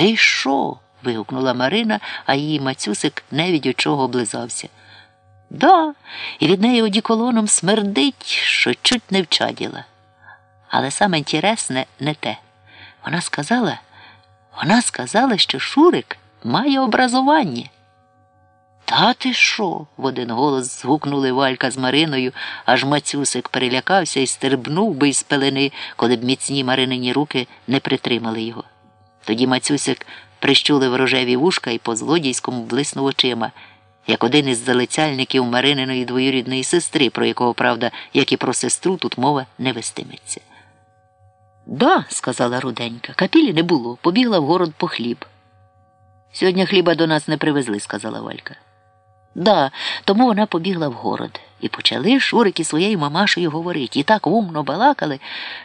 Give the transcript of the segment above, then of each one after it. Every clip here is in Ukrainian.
Ти що? вигукнула Марина, а її мацюсик не від чого облизався. Да, і від неї одіколоном смердить, що чуть не вчаділа. Але саме інтересне не те. Вона сказала, вона сказала, що Шурик має образування. Та ти що? в один голос згукнули Валька з Мариною, аж Мацюсик перелякався і стербнув би із пелени, коли б міцні Маринині руки не притримали його. Тоді Мацюсик прищулив рожеві вушка і по злодійському блиснув очима, як один із залицяльників Марининої двоюрідної сестри, про якого, правда, як і про сестру, тут мова не вестиметься. Да, сказала руденька, капілі не було, побігла в город по хліб. Сьогодні хліба до нас не привезли, сказала Валька. Да, тому вона побігла в город. І почали Шурик і своєю мамашею говорити. І так умно балакали,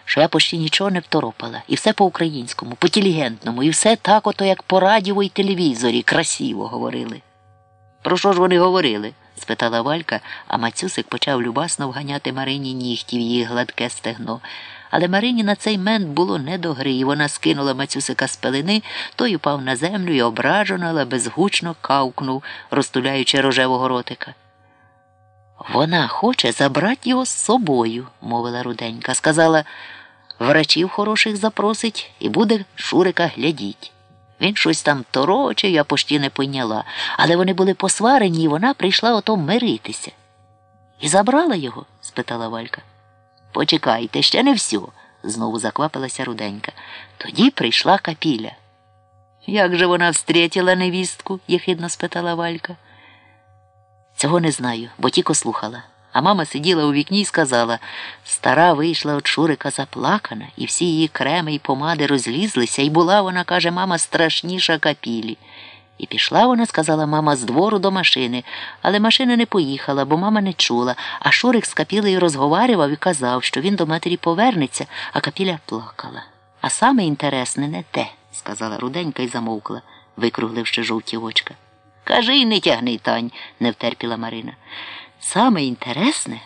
що я почти нічого не второпала. І все по-українському, по-тілігентному, і все так, ото як по радіо і телевізорі, красиво говорили. Про що ж вони говорили? спитала Валька, а Мацюсик почав любасно вганяти Марині нігтів її гладке стегно. Але Марині на цей мент було не до гри, і вона скинула Мацюсика з пелени, той упав на землю і ображено, але безгучно кавкнув, розтуляючи рожевого ротика. Вона хоче забрати його з собою, мовила руденька. Сказала, врачів хороших запросить і буде Шурика глядіть. Він щось там торочив, я почти не поняла, але вони були посварені, і вона прийшла ото миритися. І забрала його? спитала Валька. Почекайте, ще не всю, знову заквапилася руденька. Тоді прийшла капіля. Як же вона встрітила невістку? єхидно спитала Валька. Цього не знаю, бо тільки слухала. А мама сиділа у вікні і сказала стара вийшла от Шурика заплакана, і всі її креми й помади розлізлися, і була вона, каже, мама, страшніша капілі. І пішла вона, сказала мама, з двору до машини, але машина не поїхала, бо мама не чула, а Шурик з капілею розговарював і казав, що він до матері повернеться, а капіля плакала. А саме інтересне не те, сказала руденька і замовкла, викругливши жовті очка. Кажи й не тягни, Тань, не втерпіла Марина. Саме інтересне,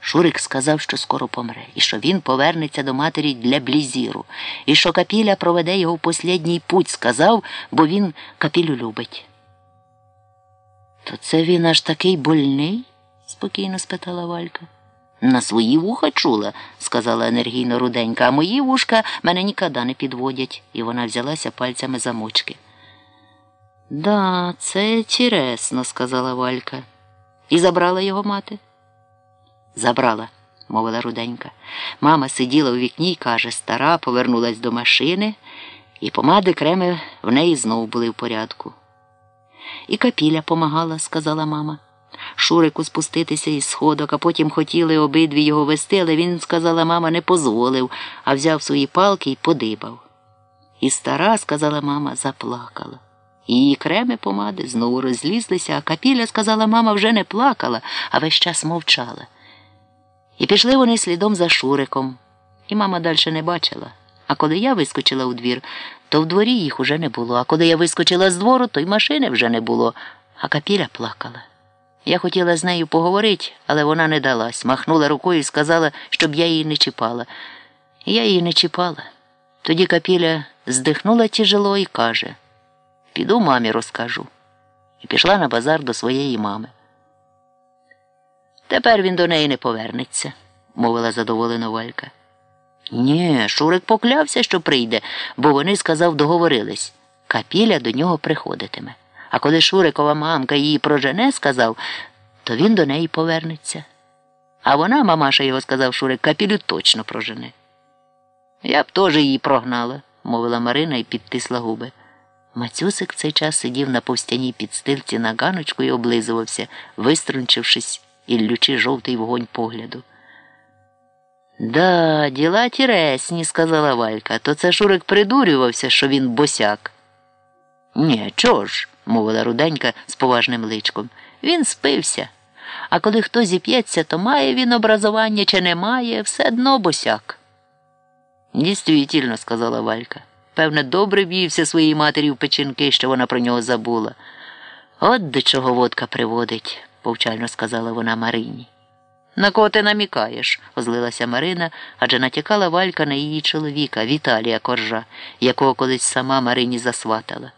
Шурик сказав, що скоро помре, і що він повернеться до матері для блізіру, і що капіля проведе його в послідній путь, сказав, бо він капілю любить. То це він аж такий больний? спокійно спитала Валька. На свої вуха чула, сказала енергійно руденька, а мої вушка мене ніколи не підводять, і вона взялася пальцями за мочки. Да, це тіресно, сказала Валька. І забрала його мати? Забрала, мовила руденька. Мама сиділа у вікні і каже, стара повернулась до машини, і помади креми в неї знов були в порядку. І капіля помагала, сказала мама. Шурику спуститися із сходок, а потім хотіли обидві його вести, але він, сказала мама, не позволив, а взяв свої палки і подибав. І стара, сказала мама, заплакала. Її креми помади знову розлізлися, а капіля, сказала мама, вже не плакала, а весь час мовчала. І пішли вони слідом за Шуриком, і мама далі не бачила. А коли я вискочила у двір, то в дворі їх уже не було, а коли я вискочила з двору, то й машини вже не було, а капіля плакала. Я хотіла з нею поговорити, але вона не далась, махнула рукою і сказала, щоб я її не чіпала. Я її не чіпала. Тоді капіля здихнула тяжело і каже Піду мамі розкажу. І пішла на базар до своєї мами. Тепер він до неї не повернеться, мовила задоволена Валька. Ні, Шурик поклявся, що прийде, бо вони, сказав, договорились. Капіля до нього приходитиме. А коли Шурикова мамка її прожене, сказав, то він до неї повернеться. А вона, мамаша його сказав, Шурик, капілю точно прожене. Я б теж її прогнала, мовила Марина і підтисла губи. Мацюсик цей час сидів на повстяній підстилці на ганочку і облизувався, виструнчившись і лючи жовтий вогонь погляду. Да, діла тіресні, сказала Валька, то це Шурик придурювався, що він босяк. Ні, чого ж, мовила руденька з поважним личком. Він спився. А коли хто зіп'ється, то має він образування чи не має, все дно босяк. Дійствительно, сказала Валька. Певне, добре в'ївся своїй матері в печінки, що вона про нього забула. От до чого водка приводить, повчально сказала вона Марині. На кого ти намікаєш? озлилася Марина, адже натякала Валька на її чоловіка, Віталія Коржа, якого колись сама Марині засватала.